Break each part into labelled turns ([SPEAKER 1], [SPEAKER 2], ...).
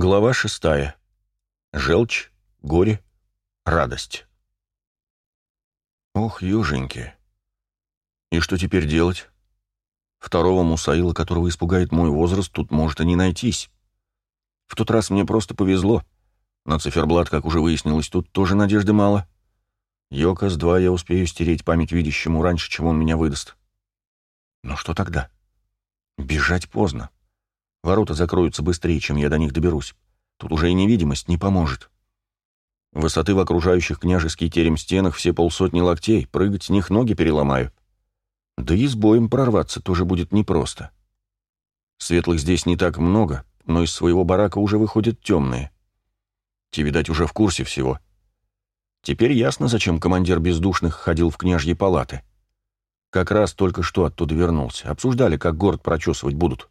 [SPEAKER 1] Глава шестая. Желчь, горе, радость. Ох, юженьки. И что теперь делать? Второго Мусаила, которого испугает мой возраст, тут может и не найтись. В тот раз мне просто повезло. На циферблат, как уже выяснилось, тут тоже надежды мало. Йокос-2 я успею стереть память видящему раньше, чем он меня выдаст. Но что тогда? Бежать поздно. Ворота закроются быстрее, чем я до них доберусь. Тут уже и невидимость не поможет. Высоты в окружающих княжеский терем стенах все полсотни локтей, прыгать с них ноги переломаю. Да и с боем прорваться тоже будет непросто. Светлых здесь не так много, но из своего барака уже выходят темные. Те, видать, уже в курсе всего. Теперь ясно, зачем командир бездушных ходил в княжьи палаты. Как раз только что оттуда вернулся. Обсуждали, как город прочесывать будут.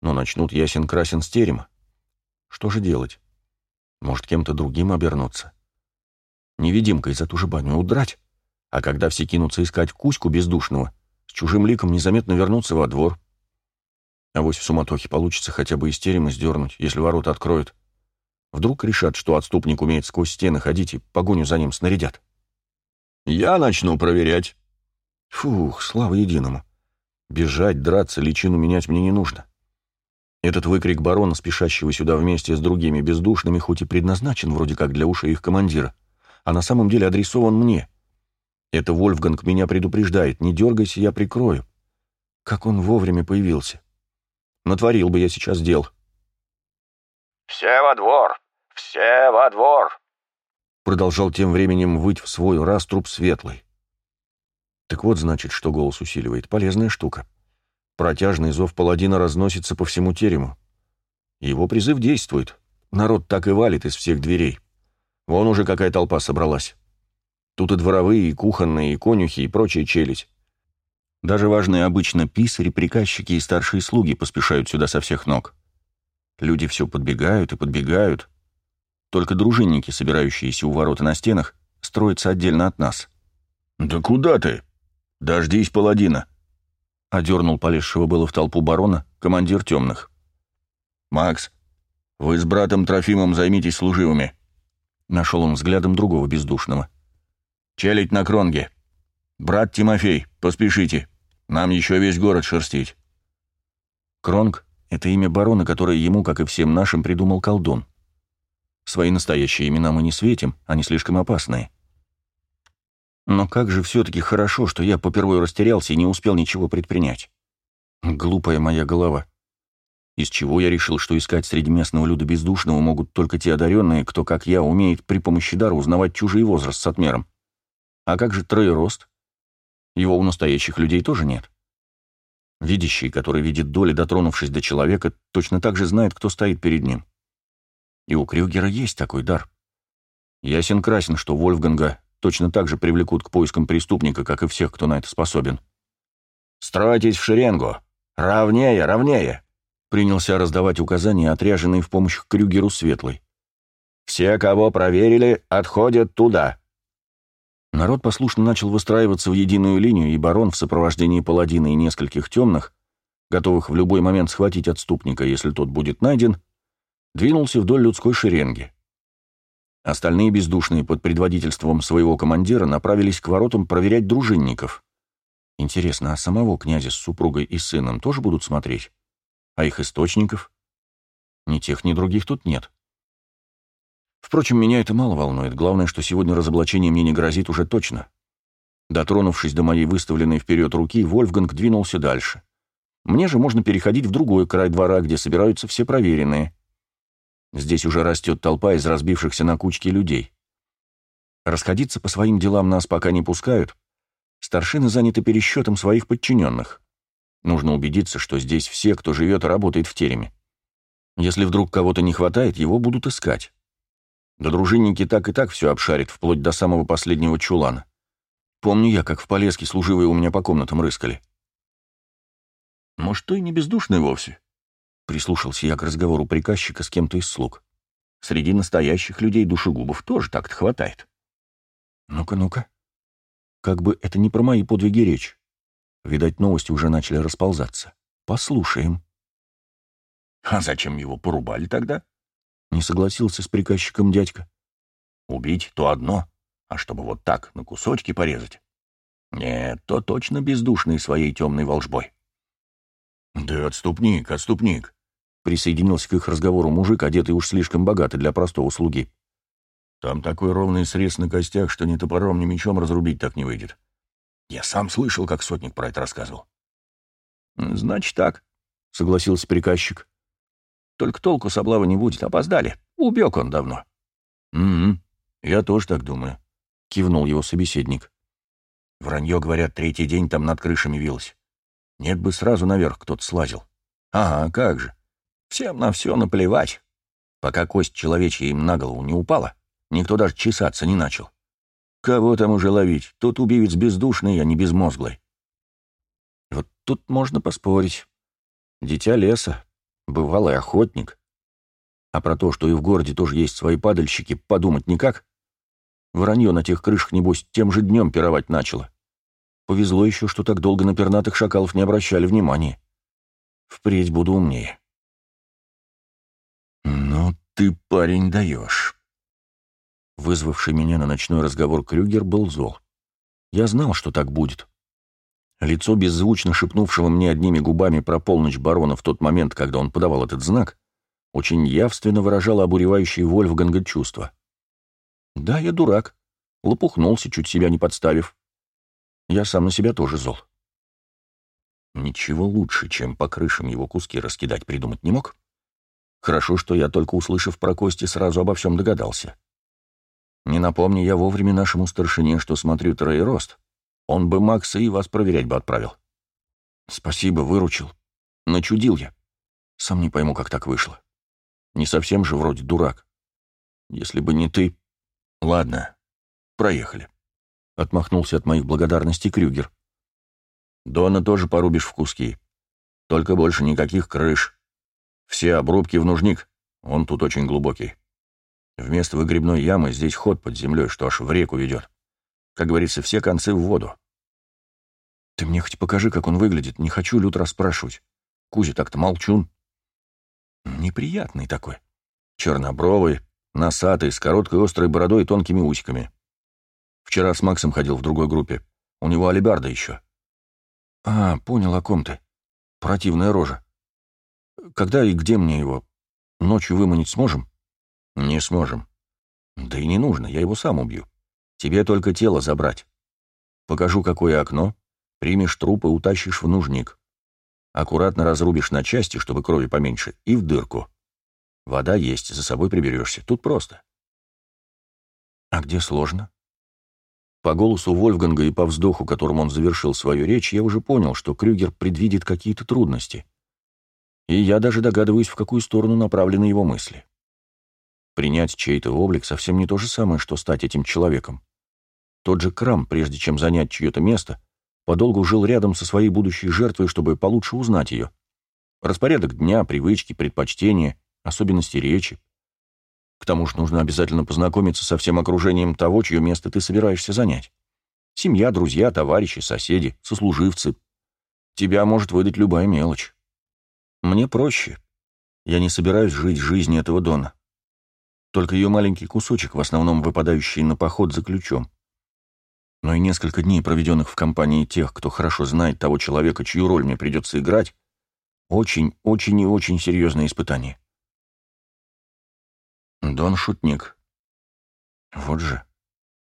[SPEAKER 1] Но начнут ясен-красен с терема. Что же делать? Может, кем-то другим обернуться? Невидимкой за ту же баню удрать? А когда все кинутся искать Кузьку бездушного, с чужим ликом незаметно вернуться во двор. А вось в суматохе получится хотя бы из терема сдернуть, если ворота откроют. Вдруг решат, что отступник умеет сквозь стены ходить и погоню за ним снарядят. «Я начну проверять». Фух, слава единому. Бежать, драться, личину менять мне не нужно. Этот выкрик барона, спешащего сюда вместе с другими бездушными, хоть и предназначен вроде как для ушей их командира, а на самом деле адресован мне. Это Вольфганг меня предупреждает, не дергайся, я прикрою. Как он вовремя появился. Натворил бы я сейчас дел.
[SPEAKER 2] «Все во двор! Все во двор!»
[SPEAKER 1] Продолжал тем временем выть в свой раструб светлый. Так вот, значит, что голос усиливает. Полезная штука. Протяжный зов паладина разносится по всему терему. Его призыв действует. Народ так и валит из всех дверей. Вон уже какая толпа собралась. Тут и дворовые, и кухонные, и конюхи, и прочая челядь. Даже важные обычно писари, приказчики и старшие слуги поспешают сюда со всех ног. Люди все подбегают и подбегают. Только дружинники, собирающиеся у ворота на стенах, строятся отдельно от нас.
[SPEAKER 2] «Да куда ты? Дождись паладина!»
[SPEAKER 1] — одернул полезшего было в толпу барона командир темных.
[SPEAKER 2] «Макс, вы с братом Трофимом займитесь служивыми».
[SPEAKER 1] Нашел он взглядом другого бездушного.
[SPEAKER 2] «Челядь на кронге. Брат Тимофей, поспешите. Нам еще весь город шерстить».
[SPEAKER 1] Кронг — это имя барона, которое ему, как и всем нашим, придумал колдун. Свои настоящие имена мы не светим, они слишком опасные. Но как же все-таки хорошо, что я попервой растерялся и не успел ничего предпринять. Глупая моя голова. Из чего я решил, что искать среди местного люда бездушного могут только те одаренные, кто, как я, умеет при помощи дара узнавать чужий возраст с отмером. А как же троерост? Его у настоящих людей тоже нет. Видящий, который видит доли, дотронувшись до человека, точно так же знает, кто стоит перед ним. И у Крюгера есть такой дар. Ясен красен, что Вольфганга точно так же привлекут к поискам преступника, как и всех, кто на это способен.
[SPEAKER 2] «Стройтесь в шеренгу! Равнее, равнее!»
[SPEAKER 1] принялся раздавать указания, отряженные в помощь Крюгеру Светлый.
[SPEAKER 2] «Все, кого проверили, отходят туда!»
[SPEAKER 1] Народ послушно начал выстраиваться в единую линию, и барон в сопровождении паладина и нескольких темных, готовых в любой момент схватить отступника, если тот будет найден, двинулся вдоль людской шеренги. Остальные бездушные под предводительством своего командира направились к воротам проверять дружинников. Интересно, а самого князя с супругой и сыном тоже будут смотреть? А их источников? Ни тех, ни других тут нет. Впрочем, меня это мало волнует. Главное, что сегодня разоблачение мне не грозит уже точно. Дотронувшись до моей выставленной вперед руки, Вольфганг двинулся дальше. Мне же можно переходить в другой край двора, где собираются все проверенные. Здесь уже растет толпа из разбившихся на кучки людей. Расходиться по своим делам нас пока не пускают. Старшины заняты пересчетом своих подчиненных. Нужно убедиться, что здесь все, кто живет работает в тереме. Если вдруг кого-то не хватает, его будут искать. Да дружинники так и так все обшарят, вплоть до самого последнего чулана. Помню я, как в Полеске служивые у меня по комнатам рыскали.
[SPEAKER 2] Может, то и не бездушный вовсе?
[SPEAKER 1] Прислушался я к разговору приказчика с кем-то из слуг. Среди настоящих людей душегубов тоже так-то хватает. Ну-ка, ну-ка. Как бы это не про мои подвиги речь. Видать, новости уже начали расползаться. Послушаем.
[SPEAKER 2] А зачем его порубали тогда?
[SPEAKER 1] Не согласился с приказчиком дядька.
[SPEAKER 2] Убить то одно, а чтобы вот так на кусочки порезать? Нет, то точно бездушный своей темной волжбой. Да отступник, отступник.
[SPEAKER 1] Присоединился к их разговору мужик, одетый уж слишком богато для простого слуги.
[SPEAKER 2] Там такой ровный срез на костях, что ни топором, ни мечом разрубить так не выйдет. Я сам слышал, как сотник про это рассказывал.
[SPEAKER 1] «Значит так», — согласился приказчик. «Только толку с облавы не будет. Опоздали. Убег он давно».
[SPEAKER 2] «Угу. Я тоже так думаю», — кивнул его собеседник. «Вранье, говорят, третий день там над крышами вилось. Нет бы сразу наверх кто-то слазил. Ага, как же. Всем на все наплевать. Пока кость человечья им на голову не упала, никто даже чесаться не начал. Кого там уже ловить? Тут убивец бездушный, а не безмозглый.
[SPEAKER 1] Вот тут можно поспорить. Дитя леса, бывалый охотник. А про то, что и в городе тоже есть свои падальщики, подумать никак. Вранье на тех крышах, небось, тем же днем пировать начало. Повезло еще, что так долго на пернатых шакалов не обращали внимания. Впредь буду умнее.
[SPEAKER 2] «Ну ты, парень, даешь».
[SPEAKER 1] Вызвавший меня на ночной разговор Крюгер был зол. Я знал, что так будет. Лицо беззвучно шепнувшего мне одними губами про полночь барона в тот момент, когда он подавал этот знак, очень явственно выражало обуревающее Вольфганга чувство. Да, я дурак. Лопухнулся, чуть себя не подставив. Я сам на себя тоже зол. Ничего лучше, чем по крышам его куски раскидать, придумать не мог. Хорошо, что я, только услышав про кости, сразу обо всем догадался. Не напомни я вовремя нашему старшине, что смотрю троерост, он бы Макса и вас проверять бы отправил. Спасибо, выручил. Начудил я. Сам не пойму, как так вышло. Не совсем же вроде дурак. Если бы не ты... Ладно, проехали. Отмахнулся от моих благодарностей Крюгер. Дона тоже порубишь в куски. Только больше никаких крыш. Все обрубки в нужник. Он тут очень глубокий. Вместо выгребной ямы здесь ход под землей, что аж в реку ведет. Как говорится, все концы в воду. Ты мне хоть покажи, как он выглядит. Не хочу лют расспрашивать. Кузя так-то молчун. Неприятный такой. Чернобровый, носатый, с короткой острой бородой и тонкими усиками. Вчера с Максом ходил в другой группе. У него алибарда еще. А, понял, о ком ты. Противная рожа. Когда и где мне его? Ночью выманить сможем? Не сможем. Да и не нужно, я его сам убью. Тебе только тело забрать. Покажу, какое окно, примешь труп и утащишь в нужник. Аккуратно разрубишь на части, чтобы крови поменьше, и в дырку. Вода есть, за собой приберешься. Тут просто. А где сложно? По голосу Вольфганга и по вздоху, которым он завершил свою речь, я уже понял, что Крюгер предвидит какие-то трудности. И я даже догадываюсь, в какую сторону направлены его мысли. Принять чей-то облик совсем не то же самое, что стать этим человеком. Тот же Крам, прежде чем занять чье-то место, подолгу жил рядом со своей будущей жертвой, чтобы получше узнать ее. Распорядок дня, привычки, предпочтения, особенности речи. К тому же нужно обязательно познакомиться со всем окружением того, чье место ты собираешься занять. Семья, друзья, товарищи, соседи, сослуживцы. Тебя может выдать любая мелочь. Мне проще. Я не собираюсь жить жизнью этого Дона. Только ее маленький кусочек, в основном выпадающий на поход за ключом но и несколько дней, проведенных в компании тех, кто хорошо знает того человека, чью роль мне придется играть, очень, очень и очень серьезное испытание. Дон шутник. Вот же.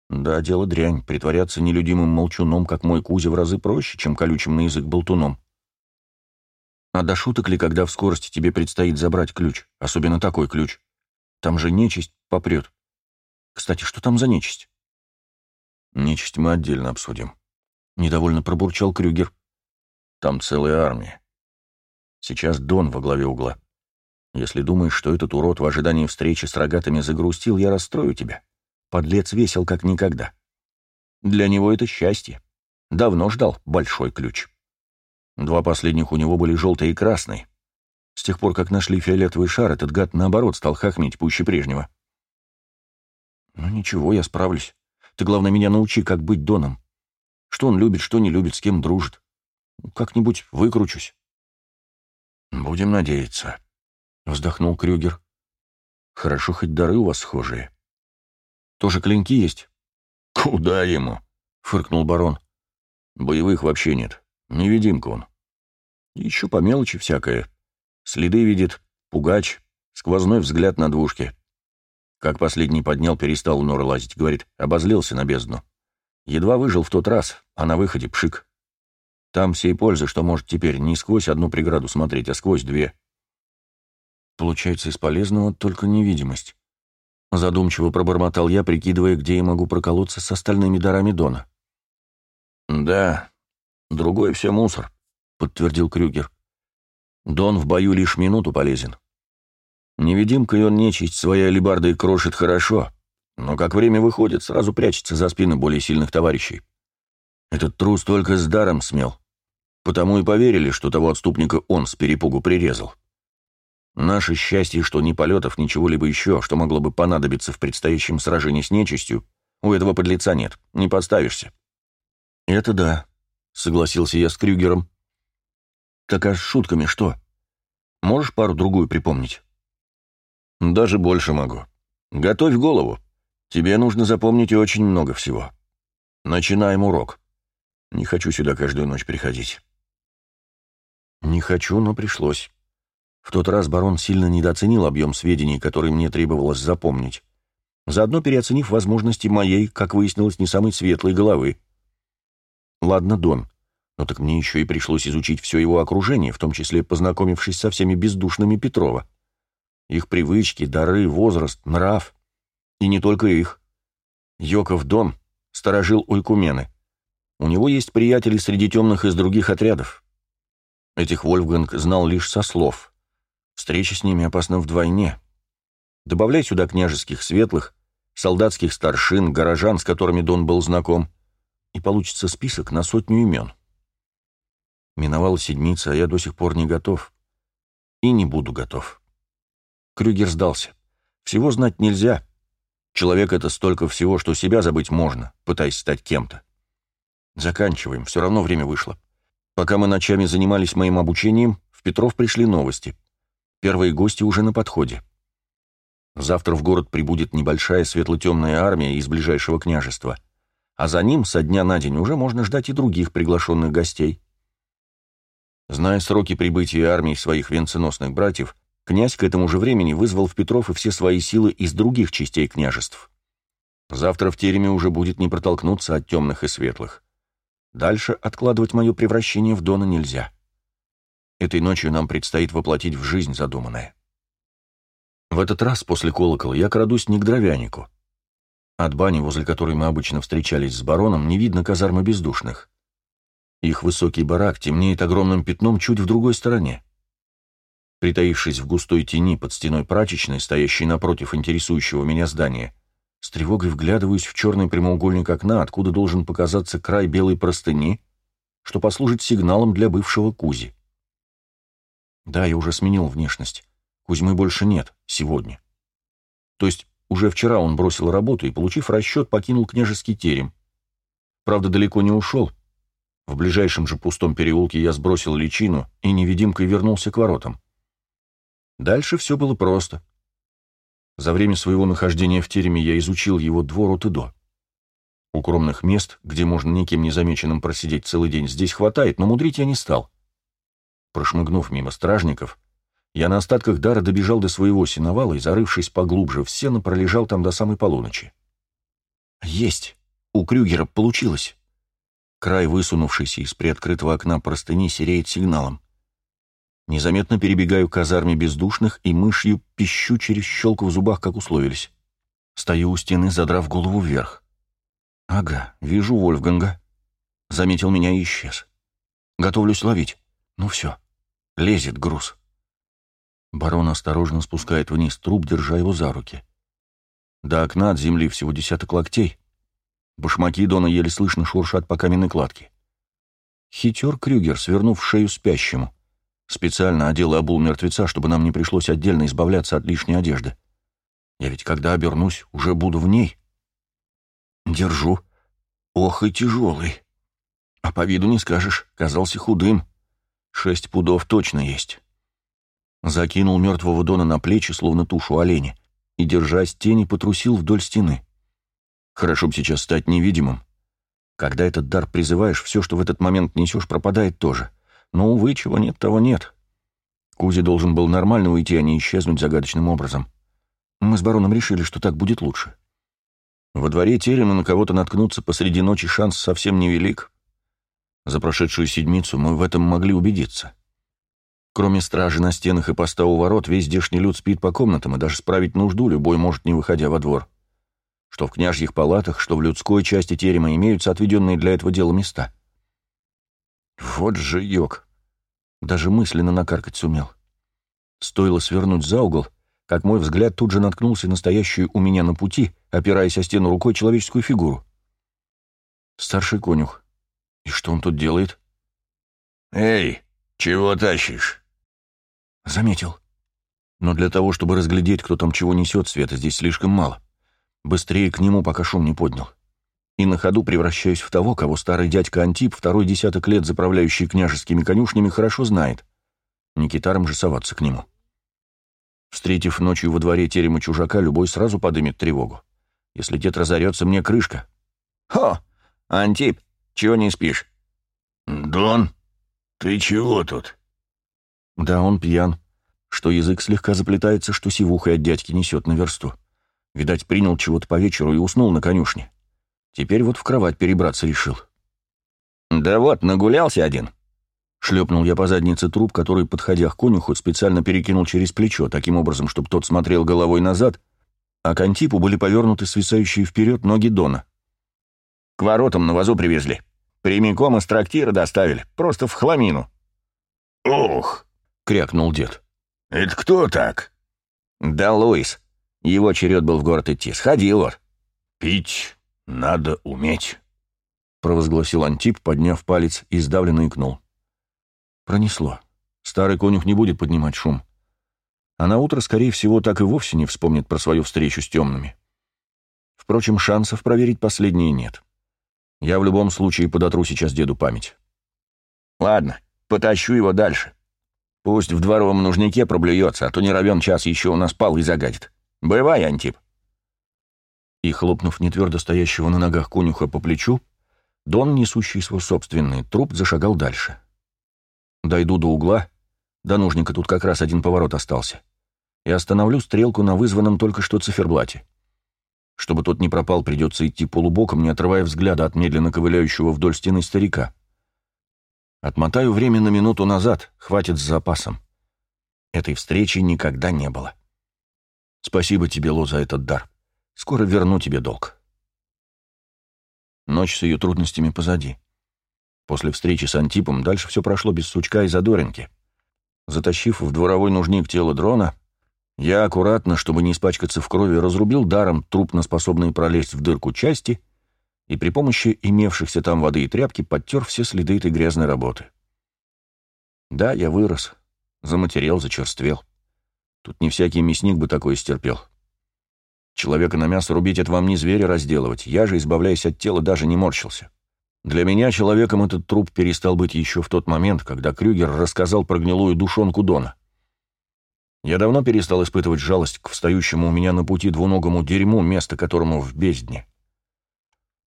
[SPEAKER 1] Да, дело дрянь, притворяться нелюдимым молчуном, как мой Кузя, в разы проще, чем колючим на язык болтуном. А до шуток ли, когда в скорости тебе предстоит забрать ключ, особенно такой ключ? Там же нечисть попрет. Кстати, что там за нечисть? Нечисть мы отдельно обсудим. Недовольно пробурчал Крюгер. Там целая армия. Сейчас Дон во главе угла. Если думаешь, что этот урод в ожидании встречи с рогатыми загрустил, я расстрою тебя. Подлец весел как никогда. Для него это счастье. Давно ждал большой ключ. Два последних у него были желтый и красный. С тех пор, как нашли фиолетовый шар, этот гад, наоборот, стал хохмить пуще прежнего. Ну ничего, я справлюсь. Ты, главное, меня научи, как быть Доном. Что он любит, что не любит, с кем дружит. Как-нибудь выкручусь. Будем надеяться.
[SPEAKER 2] Вздохнул Крюгер. Хорошо, хоть дары у вас схожие. Тоже клинки есть?
[SPEAKER 1] Куда ему? Фыркнул барон. Боевых вообще нет. Невидимка он. Еще по мелочи всякое. Следы видит, пугач, сквозной взгляд на двушке. Как последний поднял, перестал у лазить. Говорит, обозлился на бездну. Едва выжил в тот раз, а на выходе пшик. Там всей пользы, что может теперь не сквозь одну преграду смотреть, а сквозь две. Получается, из полезного только невидимость. Задумчиво пробормотал я, прикидывая, где я могу проколоться с остальными дарами Дона. «Да, другой все мусор», — подтвердил Крюгер. «Дон в бою лишь минуту полезен. Невидимкой он нечисть своей алебардой крошит хорошо, но как время выходит, сразу прячется за спины более сильных товарищей. Этот трус только с даром смел. Потому и поверили, что того отступника он с перепугу прирезал. Наше счастье, что ни полетов, ничего либо еще, что могло бы понадобиться в предстоящем сражении с нечистью, у этого подлеца нет, не подставишься. «Это да», — согласился я с Крюгером. «Так а с шутками что? Можешь пару-другую припомнить?» Даже больше могу. Готовь голову. Тебе нужно запомнить очень много всего. Начинаем урок. Не хочу сюда каждую ночь приходить. Не хочу, но пришлось. В тот раз барон сильно недооценил объем сведений, которые мне требовалось запомнить, заодно переоценив возможности моей, как выяснилось, не самой светлой головы. Ладно, Дон, но так мне еще и пришлось изучить все его окружение, в том числе познакомившись со всеми бездушными Петрова их привычки, дары, возраст, нрав. И не только их. Йоков Дон сторожил Ойкумены. У него есть приятели среди темных из других отрядов. Этих Вольфганг знал лишь со слов. Встреча с ними опасна вдвойне. Добавляй сюда княжеских светлых, солдатских старшин, горожан, с которыми Дон был знаком, и получится список на сотню имен. Миновала седмица, а я до сих пор не готов. И не буду готов. Крюгер сдался. Всего знать нельзя. Человек — это столько всего, что себя забыть можно, пытаясь стать кем-то. Заканчиваем, все равно время вышло. Пока мы ночами занимались моим обучением, в Петров пришли новости. Первые гости уже на подходе. Завтра в город прибудет небольшая светло-темная армия из ближайшего княжества, а за ним со дня на день уже можно ждать и других приглашенных гостей. Зная сроки прибытия армии своих венценосных братьев, Князь к этому же времени вызвал в Петров и все свои силы из других частей княжеств. Завтра в тереме уже будет не протолкнуться от темных и светлых. Дальше откладывать мое превращение в Дона нельзя. Этой ночью нам предстоит воплотить в жизнь задуманное. В этот раз после колокола я крадусь не к дровянику. От бани, возле которой мы обычно встречались с бароном, не видно казармы бездушных. Их высокий барак темнеет огромным пятном чуть в другой стороне. Притаившись в густой тени под стеной прачечной, стоящей напротив интересующего меня здания, с тревогой вглядываюсь в черный прямоугольник окна, откуда должен показаться край белой простыни, что послужит сигналом для бывшего Кузи. Да, я уже сменил внешность. Кузьмы больше нет, сегодня. То есть уже вчера он бросил работу и, получив расчет, покинул княжеский терем. Правда, далеко не ушел. В ближайшем же пустом переулке я сбросил личину и невидимкой вернулся к воротам. Дальше все было просто. За время своего нахождения в тереме я изучил его двор от и до. Укромных мест, где можно никем незамеченным просидеть целый день, здесь хватает, но мудрить я не стал. Прошмыгнув мимо стражников, я на остатках дара добежал до своего сеновала и, зарывшись поглубже в сено, пролежал там до самой полуночи. Есть! У Крюгера получилось! Край, высунувшийся из приоткрытого окна простыни, сереет сигналом. Незаметно перебегаю к казарме бездушных и мышью пищу через щелку в зубах, как условились. Стою у стены, задрав голову вверх. Ага, вижу Вольфганга. Заметил меня и исчез. Готовлюсь ловить. Ну все, лезет груз. Барон осторожно спускает вниз труп, держа его за руки. До окна от земли всего десяток локтей. Башмаки Дона еле слышно шуршат по каменной кладке. Хитер Крюгер, свернув шею спящему. Специально одел и обул мертвеца, чтобы нам не пришлось отдельно избавляться от лишней одежды. Я ведь когда обернусь, уже буду в ней. Держу. Ох и тяжелый. А по виду не скажешь, казался худым. Шесть пудов точно есть.
[SPEAKER 2] Закинул мертвого Дона на плечи, словно тушу оленя, и, держась тени, потрусил вдоль стены. Хорошо бы сейчас стать невидимым. Когда этот дар призываешь, все, что в этот момент несешь, пропадает тоже. Но, увы, чего нет, того нет. Кузи должен был нормально уйти, а не исчезнуть загадочным образом. Мы с бароном решили, что так будет лучше. Во дворе терема на кого-то наткнуться посреди ночи шанс совсем невелик. За прошедшую седмицу мы в этом могли убедиться. Кроме стражи на стенах и поста у ворот, весь здешний люд спит по комнатам, и даже справить нужду любой может, не выходя во двор. Что в княжьих палатах, что в людской части терема имеются отведенные для этого дела места. Вот же йог. Даже мысленно накаркать сумел. Стоило свернуть за угол, как мой взгляд тут же наткнулся на стоящую у меня на пути, опираясь о стену рукой, человеческую фигуру. Старший конюх. И что он тут делает?
[SPEAKER 1] «Эй, чего тащишь?»
[SPEAKER 2] Заметил. Но для того, чтобы разглядеть, кто там чего несет, света здесь слишком мало. Быстрее к нему, пока шум не поднял. И на ходу превращаюсь в того, кого старый дядька Антип, второй десяток лет заправляющий княжескими конюшнями, хорошо знает. Не китаром же соваться к нему. Встретив ночью во дворе терема чужака, любой сразу подымет тревогу. Если дед разорется, мне крышка.
[SPEAKER 1] «Хо! Антип, чего не спишь?»
[SPEAKER 3] «Дон, ты чего тут?»
[SPEAKER 2] Да, он пьян. Что язык слегка заплетается, что сивухой от дядьки несет на версту. Видать, принял чего-то по вечеру и уснул на конюшне. Теперь вот в кровать перебраться решил.
[SPEAKER 1] «Да вот, нагулялся один»,
[SPEAKER 2] Шлепнул я по заднице труп, который, подходя к конюху, специально перекинул через плечо, таким образом, чтобы тот смотрел головой назад, а к Антипу были повернуты свисающие вперед ноги Дона.
[SPEAKER 1] «К воротам на вазу привезли. Прямиком из трактира доставили. Просто в хламину».
[SPEAKER 3] «Ох!»
[SPEAKER 2] — крякнул дед.
[SPEAKER 3] «Это кто так?»
[SPEAKER 1] «Да Луис. Его черед был в город идти. Сходил вот».
[SPEAKER 3] «Пить надо уметь», —
[SPEAKER 2] провозгласил Антип, подняв палец и сдавленно икнул. Пронесло. Старый конюх не будет поднимать шум. А на утро, скорее всего, так и вовсе не вспомнит про свою встречу с темными. Впрочем, шансов проверить последние нет. Я в любом случае подотру сейчас деду память.
[SPEAKER 1] Ладно, потащу его дальше. Пусть в дворовом нужнике проблюется, а то не равен час еще у нас пал и загадит. Бывай, Антип.
[SPEAKER 2] И, хлопнув нетвердо стоящего на ногах конюха по плечу, Дон, несущий свой собственный труп, зашагал дальше. Дойду до угла, до нужника тут как раз один поворот остался, и остановлю стрелку на вызванном только что циферблате. Чтобы тот не пропал, придется идти полубоком, не отрывая взгляда от медленно ковыляющего вдоль стены старика. Отмотаю время на минуту назад, хватит с запасом. Этой встречи никогда не было. Спасибо тебе, Ло, за этот дар. Скоро верну тебе долг. Ночь с ее трудностями позади. После встречи с Антипом дальше все прошло без сучка и задоринки. Затащив в дворовой нужник тело дрона, я аккуратно, чтобы не испачкаться в крови, разрубил даром трупно способные пролезть в дырку части и при помощи имевшихся там воды и тряпки подтер все следы этой грязной работы. Да, я вырос, заматерел, зачерствел. Тут не всякий мясник бы такое стерпел. Человека на мясо рубить — это вам не зверя разделывать, я же, избавляясь от тела, даже не морщился. Для меня человеком этот труп перестал быть еще в тот момент, когда Крюгер рассказал про гнилую душонку Дона. Я давно перестал испытывать жалость к встающему у меня на пути двуногому дерьму, место которому в бездне.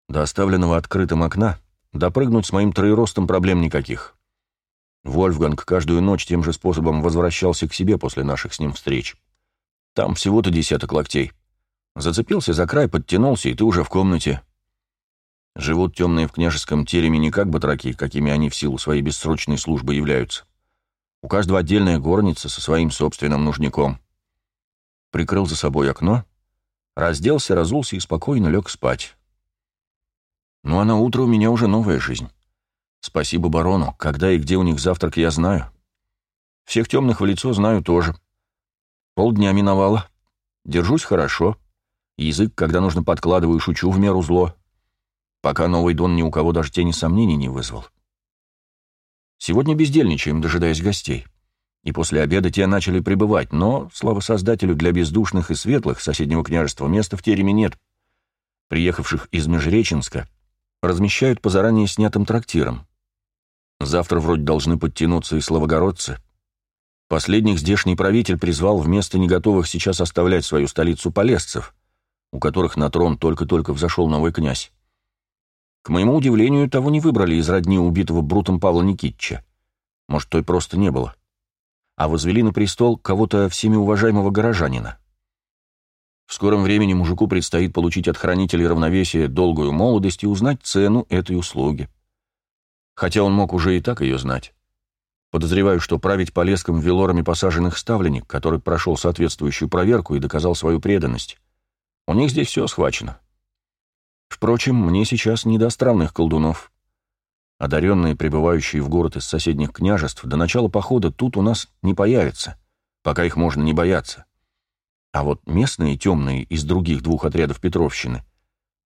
[SPEAKER 2] До оставленного открытым окна допрыгнуть с моим троеростом проблем никаких. Вольфганг каждую ночь тем же способом возвращался к себе после наших с ним встреч. Там всего-то десяток локтей. Зацепился за край, подтянулся, и ты уже в комнате. Живут темные в княжеском тереме не как батраки, какими они в силу своей бессрочной службы являются. У каждого отдельная горница со своим собственным нужником. Прикрыл за собой окно, разделся, разулся и спокойно лег спать. Ну а на утро у меня уже новая жизнь. Спасибо барону, когда и где у них завтрак, я знаю. Всех темных в лицо знаю тоже. Полдня миновало. Держусь хорошо. Язык, когда нужно, подкладываю, шучу в меру зло пока новый Дон ни у кого даже тени сомнений не вызвал. Сегодня бездельничаем, дожидаясь гостей. И после обеда те начали прибывать, но, слава создателю, для бездушных и светлых соседнего княжества места в тереме нет. Приехавших из Межреченска размещают по заранее снятым трактирам. Завтра вроде должны подтянуться и славогородцы.
[SPEAKER 1] Последних здешний правитель призвал вместо неготовых сейчас оставлять свою столицу полесцев, у которых на трон только-только взошел новый князь. К моему удивлению, того не выбрали из родни убитого Брутом Павла Никитича. Может, той просто не было. А возвели на престол кого-то всеми уважаемого горожанина. В скором времени мужику предстоит получить от хранителей равновесия долгую молодость и узнать цену этой услуги. Хотя он мог уже и так ее знать. Подозреваю, что править Полеском велорами посаженных ставленник, который прошел соответствующую проверку и доказал свою преданность. У них здесь все схвачено. Впрочем, мне сейчас не до странных колдунов. Одаренные, прибывающие в город из соседних княжеств, до начала похода тут у нас не появятся, пока их можно не бояться. А вот местные темные из других двух отрядов Петровщины,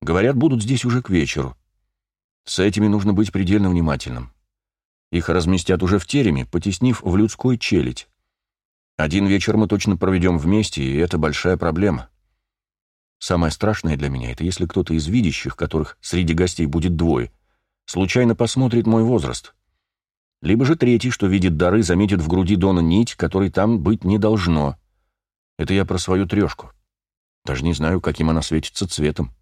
[SPEAKER 1] говорят, будут здесь уже к вечеру. С этими нужно быть предельно внимательным. Их разместят уже в тереме, потеснив в людской челядь. Один вечер мы точно проведем вместе, и это большая проблема. Самое страшное для меня — это если кто-то из видящих, которых среди гостей будет двое, случайно посмотрит мой возраст. Либо же третий, что видит дары, заметит в груди Дона нить, которой там быть не должно — это я про свою трешку. Даже не знаю, каким она светится цветом.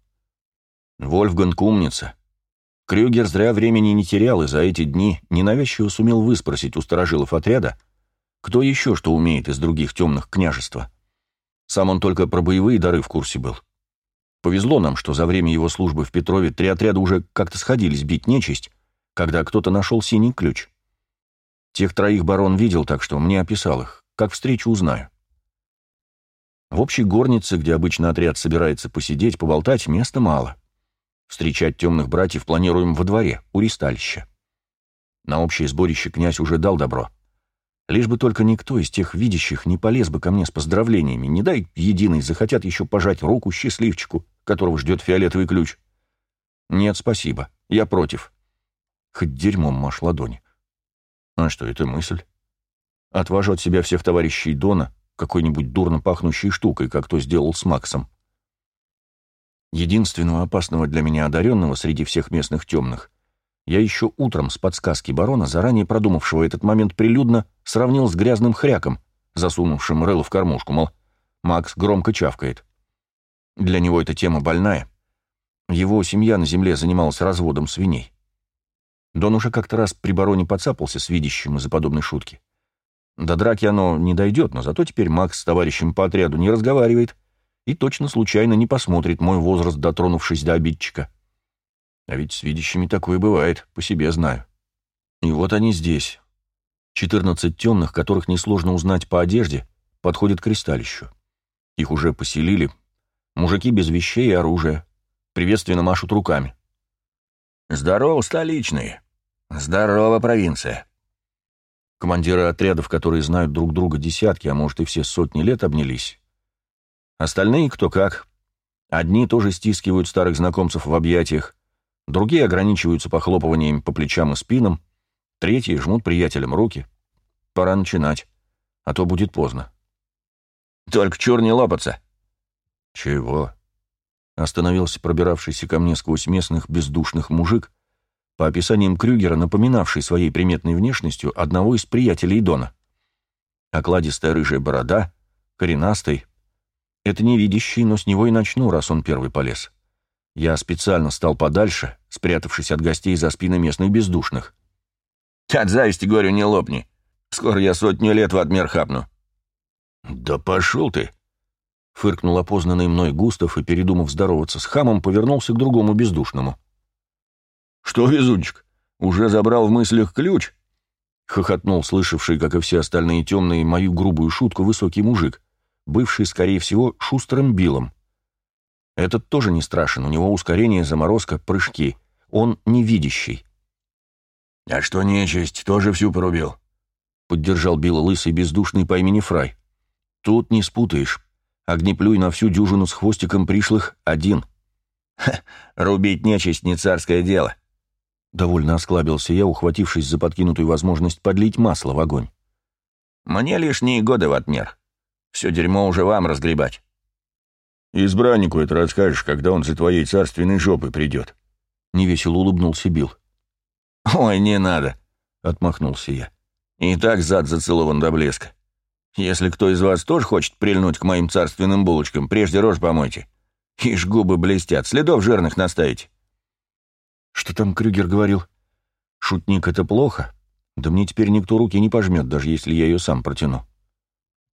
[SPEAKER 1] Вольфганг умница. Крюгер зря времени не терял и за эти дни ненавязчиво сумел выспросить у сторожилов отряда, кто еще что умеет из других темных княжества. Сам он только про боевые дары в курсе был. Повезло нам, что за время его службы в Петрове три отряда уже как-то сходились бить нечисть, когда кто-то нашел синий ключ. Тех троих барон видел, так что мне описал их. Как встречу узнаю. В общей горнице, где обычно отряд собирается посидеть, поболтать, места мало. Встречать темных братьев планируем во дворе, у ристалища. На общее сборище князь уже дал добро. Лишь бы только никто из тех видящих не полез бы ко мне с поздравлениями, не дай единый захотят еще пожать руку счастливчику, которого ждет фиолетовый ключ. Нет, спасибо, я против. Хоть дерьмом маш ладони. А что, это мысль? Отвожу от себя всех товарищей Дона, какой-нибудь дурно пахнущей штукой, как то сделал с Максом. Единственного опасного для меня одаренного среди всех местных темных я еще утром с подсказки барона, заранее продумавшего этот момент прилюдно, сравнил с грязным хряком, засунувшим рыло в кормушку, мол, Макс громко чавкает. Для него эта тема больная. Его семья на земле занималась разводом свиней. Дон уже как-то раз при бароне подцапался с видящим из-за подобной шутки. До драки оно не дойдет, но зато теперь Макс с товарищем по отряду не разговаривает и точно случайно не посмотрит мой возраст, дотронувшись до обидчика. А ведь с видящими такое бывает, по себе знаю. И вот они здесь. Четырнадцать темных, которых несложно узнать по одежде, подходят к кристалищу. Их уже поселили. Мужики без вещей и оружия. Приветственно машут руками.
[SPEAKER 3] «Здорово, столичные!» «Здорово, провинция!»
[SPEAKER 1] Командиры отрядов, которые знают друг друга десятки, а может и все сотни лет, обнялись. Остальные кто как. Одни тоже стискивают старых знакомцев в объятиях, другие ограничиваются похлопыванием по плечам и спинам, третьи жмут приятелям руки. Пора начинать, а то будет поздно.
[SPEAKER 3] «Только чур не лопаться!»
[SPEAKER 1] «Чего?» Остановился пробиравшийся ко мне сквозь местных бездушных мужик, по описаниям Крюгера, напоминавший своей приметной внешностью одного из приятелей Дона. Окладистая рыжая борода, коренастый. Это невидящий, но с него и начну, раз он первый полез. Я специально стал подальше, спрятавшись от гостей за спины местных бездушных.
[SPEAKER 3] «От зависти, говорю, не лопни. Скоро я сотню лет в отмер хапну».
[SPEAKER 1] «Да пошел ты!» Фыркнул опознанный мной Густав и, передумав здороваться с хамом, повернулся к другому бездушному.
[SPEAKER 3] «Что, везунчик, уже забрал в мыслях ключ?»
[SPEAKER 1] — хохотнул слышавший, как и все остальные темные, мою грубую шутку высокий мужик, бывший, скорее всего, шустрым Биллом. Этот тоже не страшен, у него ускорение, заморозка, прыжки. Он невидящий.
[SPEAKER 3] «А что нечисть, тоже всю порубил?»
[SPEAKER 1] — поддержал Билла лысый бездушный по имени Фрай. «Тут не спутаешь. Огнеплюй на всю дюжину с хвостиком пришлых один».
[SPEAKER 3] «Ха, рубить нечисть не царское дело»,
[SPEAKER 1] Довольно осклабился я, ухватившись за подкинутую возможность подлить масло в огонь.
[SPEAKER 3] «Мне лишние годы в отмер. Все дерьмо уже вам разгребать».
[SPEAKER 2] «Избраннику это расскажешь, когда он за твоей царственной жопой придет», —
[SPEAKER 1] невесело улыбнулся Билл.
[SPEAKER 3] «Ой, не надо», —
[SPEAKER 1] отмахнулся я.
[SPEAKER 3] «И так зад зацелован до блеска. Если кто из вас тоже хочет прильнуть к моим царственным булочкам, прежде рожь помойте. Ишь, губы блестят, следов жирных наставите.
[SPEAKER 1] Что там Крюгер говорил? Шутник — это плохо? Да мне теперь никто руки не пожмет, даже если я ее сам протяну.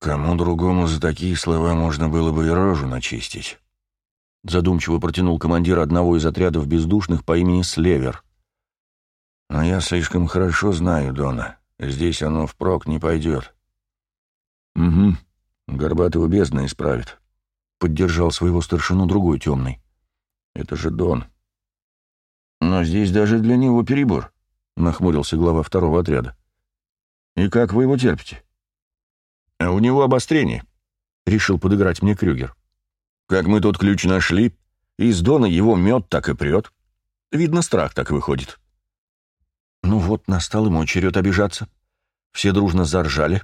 [SPEAKER 2] Кому другому за такие слова можно было бы и рожу начистить.
[SPEAKER 1] Задумчиво протянул командир одного из отрядов бездушных по имени Слевер.
[SPEAKER 2] Но я слишком хорошо знаю Дона. Здесь оно впрок не пойдет.
[SPEAKER 1] Угу. Горбатого бездна исправит. Поддержал своего старшину другой темный. Это же Дон.
[SPEAKER 3] Но здесь даже для него перебор, нахмурился глава второго отряда. И как вы его терпите? А у него обострение, решил подыграть мне Крюгер. Как мы тут ключ нашли, из Дона его мед так и прет. Видно, страх так выходит.
[SPEAKER 1] Ну вот, настал и мой черед обижаться. Все дружно заржали.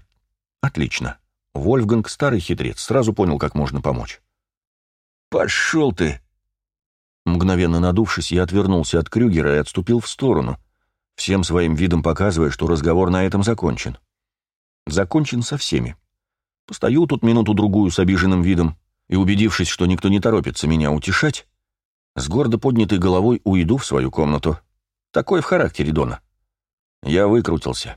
[SPEAKER 1] Отлично. Вольфганг, старый хитрец, сразу понял, как можно помочь.
[SPEAKER 3] «Пошел ты!»
[SPEAKER 1] Мгновенно надувшись, я отвернулся от Крюгера и отступил в сторону, всем своим видом показывая, что разговор на этом закончен. Закончен со всеми. Постою тут минуту-другую с обиженным видом и, убедившись, что никто не торопится меня утешать, с гордо поднятой головой уйду в свою комнату. Такой в характере Дона. Я выкрутился.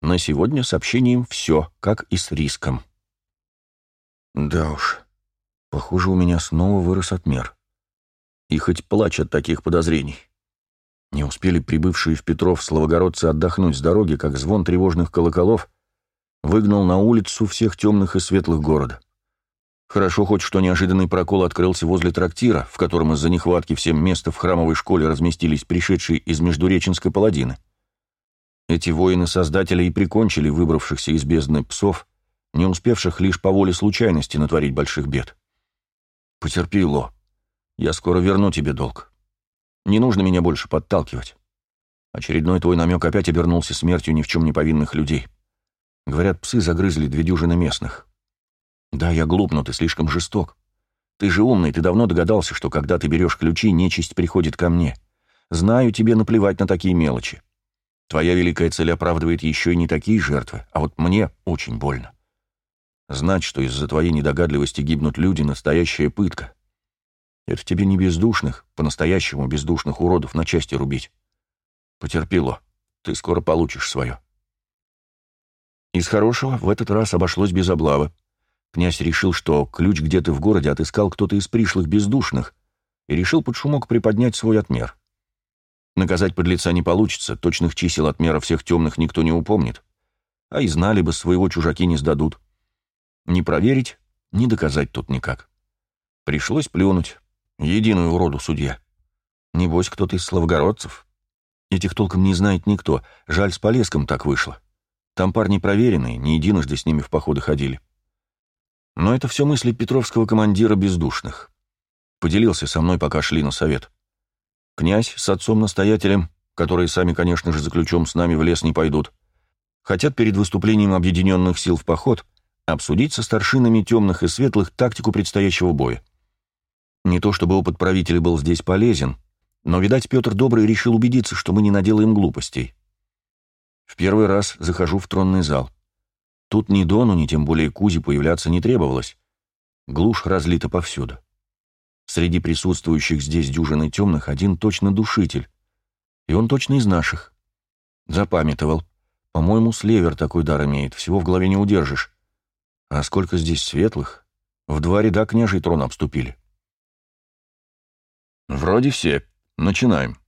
[SPEAKER 1] На сегодня с общением все, как и с риском. Да уж, похоже, у меня снова вырос отмер. И хоть плачь от таких подозрений. Не успели прибывшие в Петров славогородцы отдохнуть с дороги, как звон тревожных колоколов выгнал на улицу всех темных и светлых города. Хорошо хоть, что неожиданный прокол открылся возле трактира, в котором из-за нехватки всем места в храмовой школе разместились пришедшие из Междуреченской паладины. Эти воины-создатели и прикончили выбравшихся из бездны псов, не успевших лишь по воле случайности натворить больших бед. Потерпи, Ло. Я скоро верну тебе долг. Не нужно меня больше подталкивать. Очередной твой намек опять обернулся смертью ни в чем не повинных людей. Говорят, псы загрызли две дюжины местных. Да, я глуп, но ты слишком жесток. Ты же умный, ты давно догадался, что когда ты берешь ключи, нечисть приходит ко мне. Знаю, тебе наплевать на такие мелочи. Твоя великая цель оправдывает еще и не такие жертвы, а вот мне очень больно. Знать, что из-за твоей недогадливости гибнут люди, настоящая пытка. Это тебе не бездушных, по-настоящему бездушных уродов на части рубить. Потерпело, ты скоро получишь свое. Из хорошего в этот раз обошлось без облавы. Князь решил, что ключ где-то в городе отыскал кто-то из пришлых бездушных и решил под шумок приподнять свой отмер. Наказать подлеца не получится, точных чисел отмера всех темных никто не упомнит. А и знали бы, своего чужаки не сдадут. Не проверить, не доказать тут никак. Пришлось плюнуть. Единую уроду судья. Небось, кто-то из славгородцев. Этих толком не знает никто. Жаль, с Полеском так вышло. Там парни проверенные, не единожды с ними в походы ходили. Но это все мысли петровского командира бездушных. Поделился со мной, пока шли на совет. Князь с отцом-настоятелем, которые сами, конечно же, за ключом с нами в лес не пойдут, хотят перед выступлением объединенных сил в поход обсудить со старшинами темных и светлых тактику предстоящего боя. Не то чтобы опыт правителя был здесь полезен, но, видать, Петр Добрый решил убедиться, что мы не наделаем глупостей. В первый раз захожу в тронный зал. Тут ни Дону, ни тем более Кузе появляться не требовалось. Глушь разлита повсюду. Среди присутствующих здесь дюжины темных один точно душитель. И он точно из наших. Запамятовал. По-моему, слевер такой дар имеет, всего в голове не удержишь. А сколько здесь светлых? В два ряда княжий трон обступили. Вроде все. Начинаем.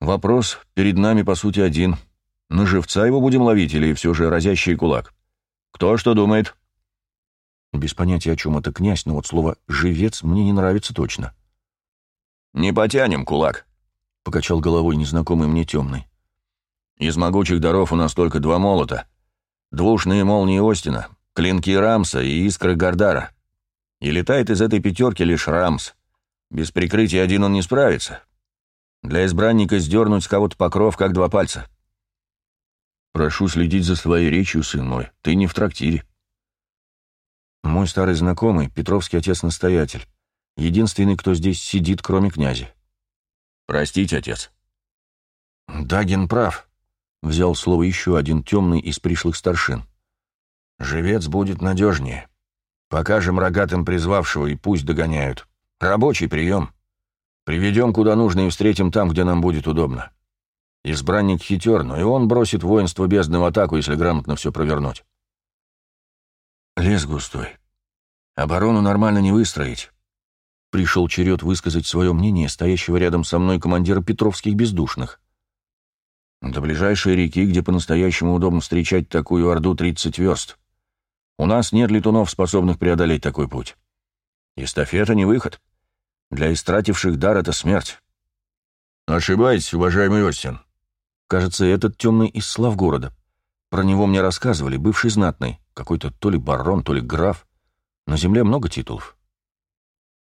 [SPEAKER 1] Вопрос перед нами, по сути, один. На живца его будем ловить или все же разящий кулак? Кто что думает?» Без понятия, о чем это князь, но вот слово «живец» мне не нравится точно.
[SPEAKER 3] «Не потянем, кулак», —
[SPEAKER 1] покачал головой незнакомый мне темный.
[SPEAKER 3] «Из могучих даров у нас только два молота. Двушные молнии Остина, клинки Рамса и искры Гардара. И летает из этой пятерки лишь Рамс. Без прикрытия один он не справится. Для избранника сдернуть с кого-то покров, как два пальца».
[SPEAKER 1] «Прошу следить за своей речью, сын мой. Ты не в трактире», мой старый знакомый, Петровский отец-настоятель. Единственный, кто здесь сидит, кроме князя.
[SPEAKER 3] Простите, отец.
[SPEAKER 1] Дагин прав. Взял слово еще один темный из пришлых старшин.
[SPEAKER 2] Живец будет надежнее. Покажем рогатым призвавшего, и пусть догоняют. Рабочий прием. Приведем куда нужно и встретим там, где нам будет удобно. Избранник хитер, но и он бросит воинство бездны в атаку, если грамотно все провернуть. Лес густой. Оборону нормально не выстроить. Пришел черед высказать свое мнение стоящего рядом со мной командира Петровских бездушных. До ближайшей реки, где по-настоящему удобно встречать такую орду 30 верст. У нас нет летунов, способных преодолеть такой путь. Эстафета не выход. Для истративших дар это смерть.
[SPEAKER 3] Ошибаетесь, уважаемый Остин.
[SPEAKER 2] Кажется, этот темный из слав города. Про него мне рассказывали, бывший знатный, какой-то то ли барон, то ли граф. На земле много титулов.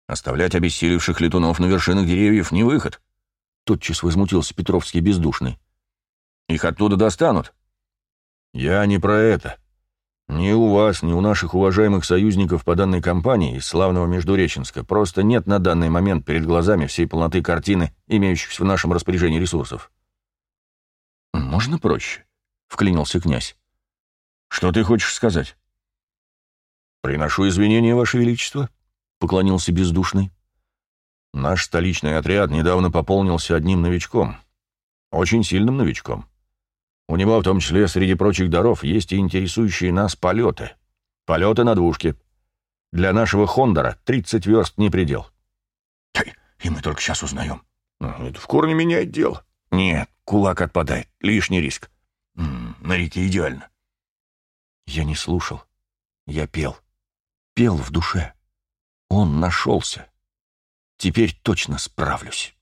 [SPEAKER 2] Оставлять обессилевших летунов на вершинах деревьев не выход. Тотчас возмутился Петровский бездушный. Их оттуда достанут.
[SPEAKER 3] Я не про это. Ни у вас, ни у наших уважаемых союзников по данной кампании из славного Междуреченска просто нет на данный момент перед глазами всей полноты картины, имеющихся в нашем распоряжении ресурсов.
[SPEAKER 2] «Можно проще?» — вклинился князь.
[SPEAKER 3] «Что ты хочешь сказать?»
[SPEAKER 2] «Приношу извинения, Ваше Величество», — поклонился бездушный.
[SPEAKER 3] «Наш столичный отряд недавно пополнился одним новичком. Очень сильным новичком. У него, в том числе, среди прочих даров, есть и интересующие нас полеты. Полеты на двушке. Для нашего Хондора 30 верст не предел».
[SPEAKER 2] «И мы только сейчас узнаем».
[SPEAKER 3] Ну, «Это в корне меняет дело».
[SPEAKER 2] «Нет, кулак отпадает. Лишний риск».
[SPEAKER 3] М -м, «На реке идеально».
[SPEAKER 2] Я не слушал. Я пел. Пел в душе. Он нашелся. Теперь точно справлюсь.